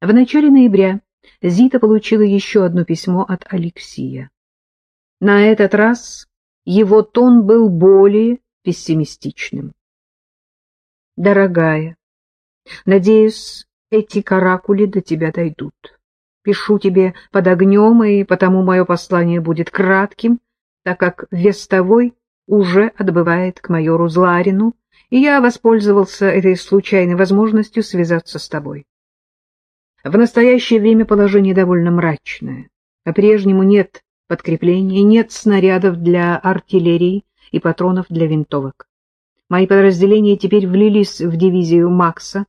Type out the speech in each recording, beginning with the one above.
В начале ноября Зита получила еще одно письмо от Алексия. На этот раз его тон был более пессимистичным. «Дорогая, надеюсь, эти каракули до тебя дойдут. Пишу тебе под огнем, и потому мое послание будет кратким, так как вестовой уже отбывает к майору Зларину, и я воспользовался этой случайной возможностью связаться с тобой. В настоящее время положение довольно мрачное. По-прежнему нет подкрепления, нет снарядов для артиллерии и патронов для винтовок. Мои подразделения теперь влились в дивизию Макса.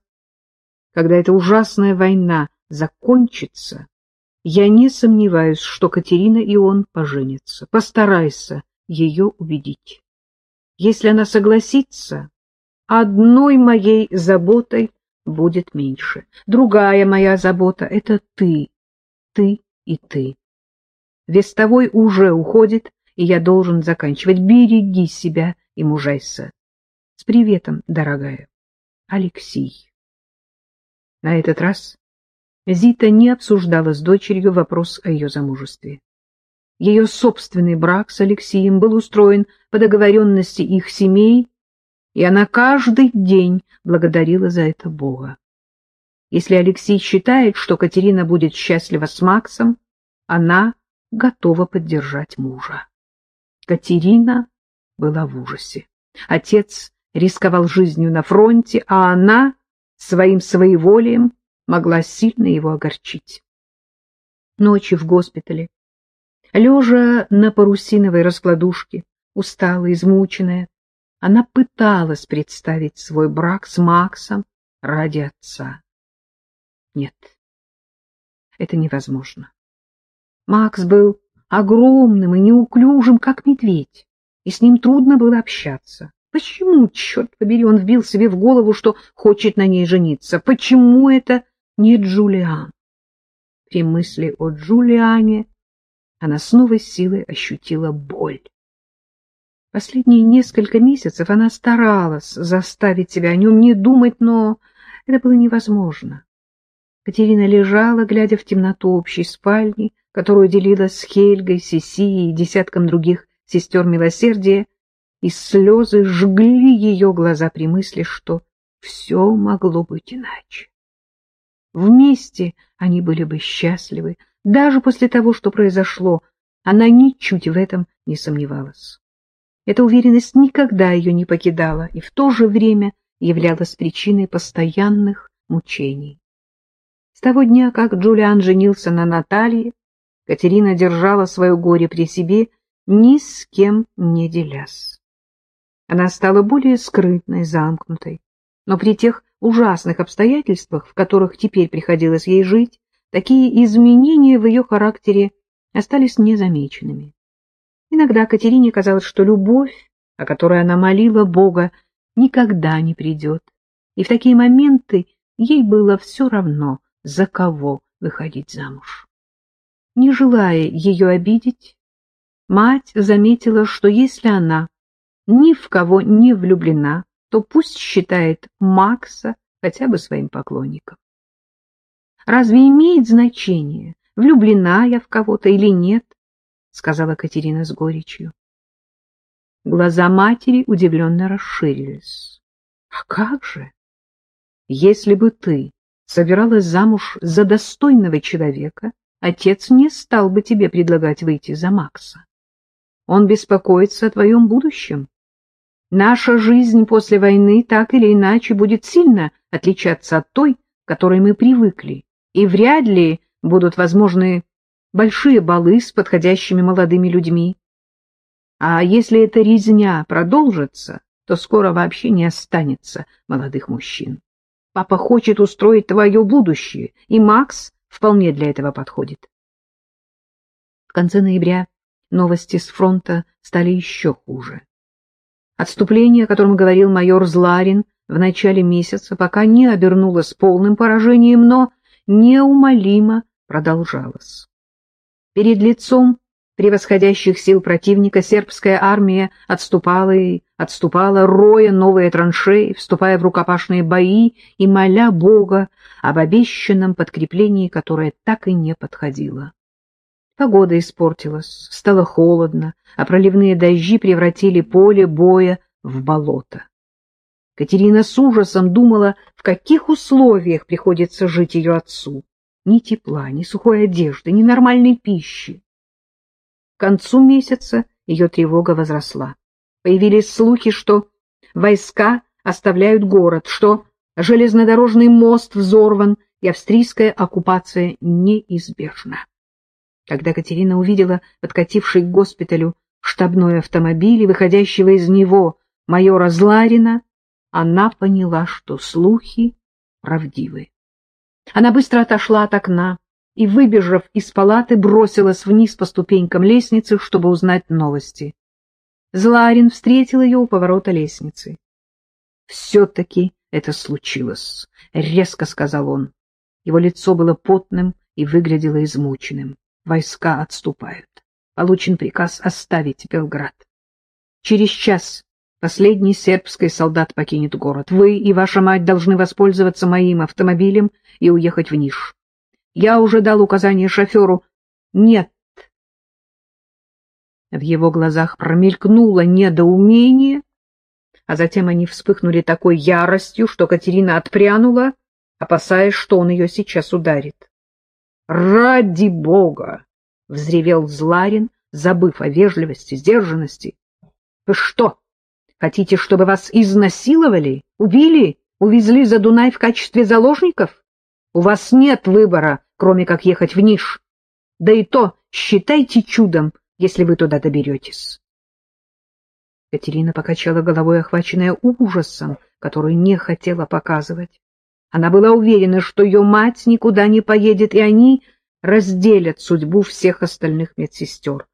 Когда эта ужасная война закончится, я не сомневаюсь, что Катерина и он поженятся. Постарайся ее убедить. Если она согласится, одной моей заботой будет меньше. Другая моя забота — это ты, ты и ты. Вестовой уже уходит, и я должен заканчивать. Береги себя и мужайся. С приветом, дорогая. Алексей. На этот раз Зита не обсуждала с дочерью вопрос о ее замужестве. Ее собственный брак с Алексеем был устроен по договоренности их семей и она каждый день благодарила за это Бога. Если Алексей считает, что Катерина будет счастлива с Максом, она готова поддержать мужа. Катерина была в ужасе. Отец рисковал жизнью на фронте, а она своим своеволием могла сильно его огорчить. Ночи в госпитале, лежа на парусиновой раскладушке, усталая, измученная, она пыталась представить свой брак с Максом ради отца. Нет, это невозможно. Макс был огромным и неуклюжим, как медведь, и с ним трудно было общаться. Почему, черт побери, он вбил себе в голову, что хочет на ней жениться? Почему это не Джулиан? При мысли о Джулиане она с новой силой ощутила боль. Последние несколько месяцев она старалась заставить себя о нем не думать, но это было невозможно. Катерина лежала, глядя в темноту общей спальни, которую делила с Хельгой, Сесией и десятком других сестер милосердия, и слезы жгли ее глаза при мысли, что все могло быть иначе. Вместе они были бы счастливы, даже после того, что произошло, она ничуть в этом не сомневалась. Эта уверенность никогда ее не покидала и в то же время являлась причиной постоянных мучений. С того дня, как Джулиан женился на Наталье, Катерина держала свое горе при себе, ни с кем не делясь. Она стала более скрытной, замкнутой, но при тех ужасных обстоятельствах, в которых теперь приходилось ей жить, такие изменения в ее характере остались незамеченными. Иногда Катерине казалось, что любовь, о которой она молила Бога, никогда не придет. И в такие моменты ей было все равно, за кого выходить замуж. Не желая ее обидеть, мать заметила, что если она ни в кого не влюблена, то пусть считает Макса хотя бы своим поклонником. Разве имеет значение, влюблена я в кого-то или нет? — сказала Катерина с горечью. Глаза матери удивленно расширились. — А как же? Если бы ты собиралась замуж за достойного человека, отец не стал бы тебе предлагать выйти за Макса. Он беспокоится о твоем будущем. Наша жизнь после войны так или иначе будет сильно отличаться от той, к которой мы привыкли, и вряд ли будут возможны большие балы с подходящими молодыми людьми. А если эта резня продолжится, то скоро вообще не останется молодых мужчин. Папа хочет устроить твое будущее, и Макс вполне для этого подходит. В конце ноября новости с фронта стали еще хуже. Отступление, о котором говорил майор Зларин в начале месяца, пока не обернулось полным поражением, но неумолимо продолжалось. Перед лицом превосходящих сил противника сербская армия отступала и отступала, роя новые траншеи, вступая в рукопашные бои и моля Бога об обещанном подкреплении, которое так и не подходило. Погода испортилась, стало холодно, а проливные дожди превратили поле боя в болото. Катерина с ужасом думала, в каких условиях приходится жить ее отцу. Ни тепла, ни сухой одежды, ни нормальной пищи. К концу месяца ее тревога возросла. Появились слухи, что войска оставляют город, что железнодорожный мост взорван и австрийская оккупация неизбежна. Когда Катерина увидела подкативший к госпиталю штабной автомобиль и выходящего из него майора Зларина, она поняла, что слухи правдивы. Она быстро отошла от окна и, выбежав из палаты, бросилась вниз по ступенькам лестницы, чтобы узнать новости. Зларин встретил ее у поворота лестницы. — Все-таки это случилось, — резко сказал он. Его лицо было потным и выглядело измученным. Войска отступают. Получен приказ оставить Белград. Через час последний сербский солдат покинет город. Вы и ваша мать должны воспользоваться моим автомобилем и уехать в Ниш. Я уже дал указание шоферу. Нет. В его глазах промелькнуло недоумение, а затем они вспыхнули такой яростью, что Катерина отпрянула, опасаясь, что он ее сейчас ударит. «Ради Бога!» — взревел Зларин, забыв о вежливости, сдержанности. «Вы что, хотите, чтобы вас изнасиловали, убили, увезли за Дунай в качестве заложников? У вас нет выбора, кроме как ехать в Ниш. Да и то считайте чудом, если вы туда доберетесь». Катерина покачала головой, охваченная ужасом, который не хотела показывать. Она была уверена, что ее мать никуда не поедет, и они разделят судьбу всех остальных медсестер.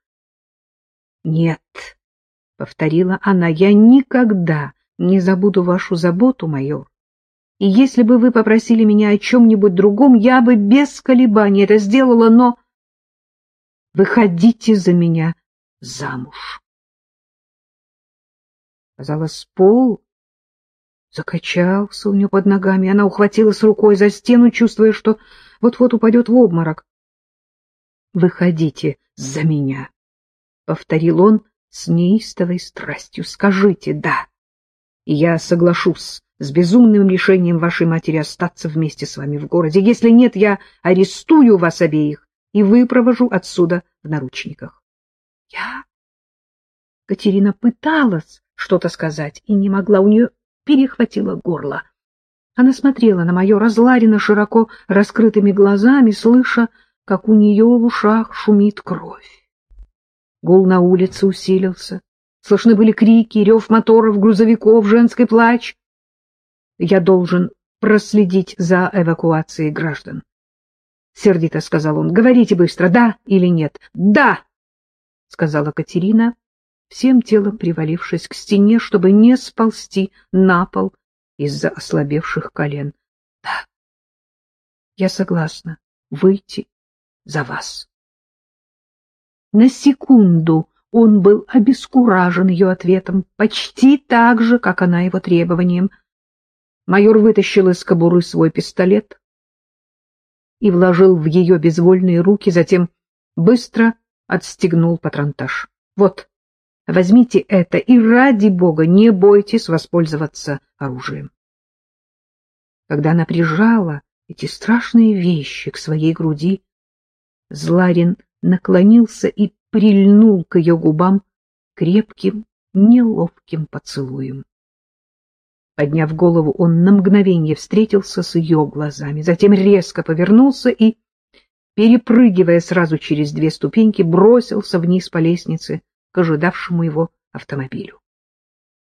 «Нет», — повторила она, — «я никогда не забуду вашу заботу, майор. И если бы вы попросили меня о чем-нибудь другом, я бы без колебаний это сделала, но... Выходите за меня замуж». Казалось, пол закачался у нее под ногами. Она ухватилась рукой за стену, чувствуя, что вот-вот упадет в обморок. — Выходите за меня, — повторил он с неистовой страстью. — Скажите «да», и я соглашусь с безумным решением вашей матери остаться вместе с вами в городе. Если нет, я арестую вас обеих и выпровожу отсюда в наручниках. Я... Катерина пыталась что-то сказать и не могла. У нее перехватило горло. Она смотрела на майора Зларина широко раскрытыми глазами, слыша, как у нее в ушах шумит кровь. Гул на улице усилился. Слышны были крики, рев моторов, грузовиков, женский плач. «Я должен проследить за эвакуацией граждан», — сердито сказал он. «Говорите быстро, да или нет?» «Да!» — сказала Катерина, всем телом привалившись к стене, чтобы не сползти на пол из-за ослабевших колен. — Да, я согласна выйти за вас. На секунду он был обескуражен ее ответом, почти так же, как она его требованием. Майор вытащил из кобуры свой пистолет и вложил в ее безвольные руки, затем быстро отстегнул патронтаж. — Вот, Возьмите это и ради бога не бойтесь воспользоваться оружием. Когда она прижала эти страшные вещи к своей груди, Зларин наклонился и прильнул к ее губам крепким, неловким поцелуем. Подняв голову, он на мгновение встретился с ее глазами, затем резко повернулся и, перепрыгивая сразу через две ступеньки, бросился вниз по лестнице, к ожидавшему его автомобилю.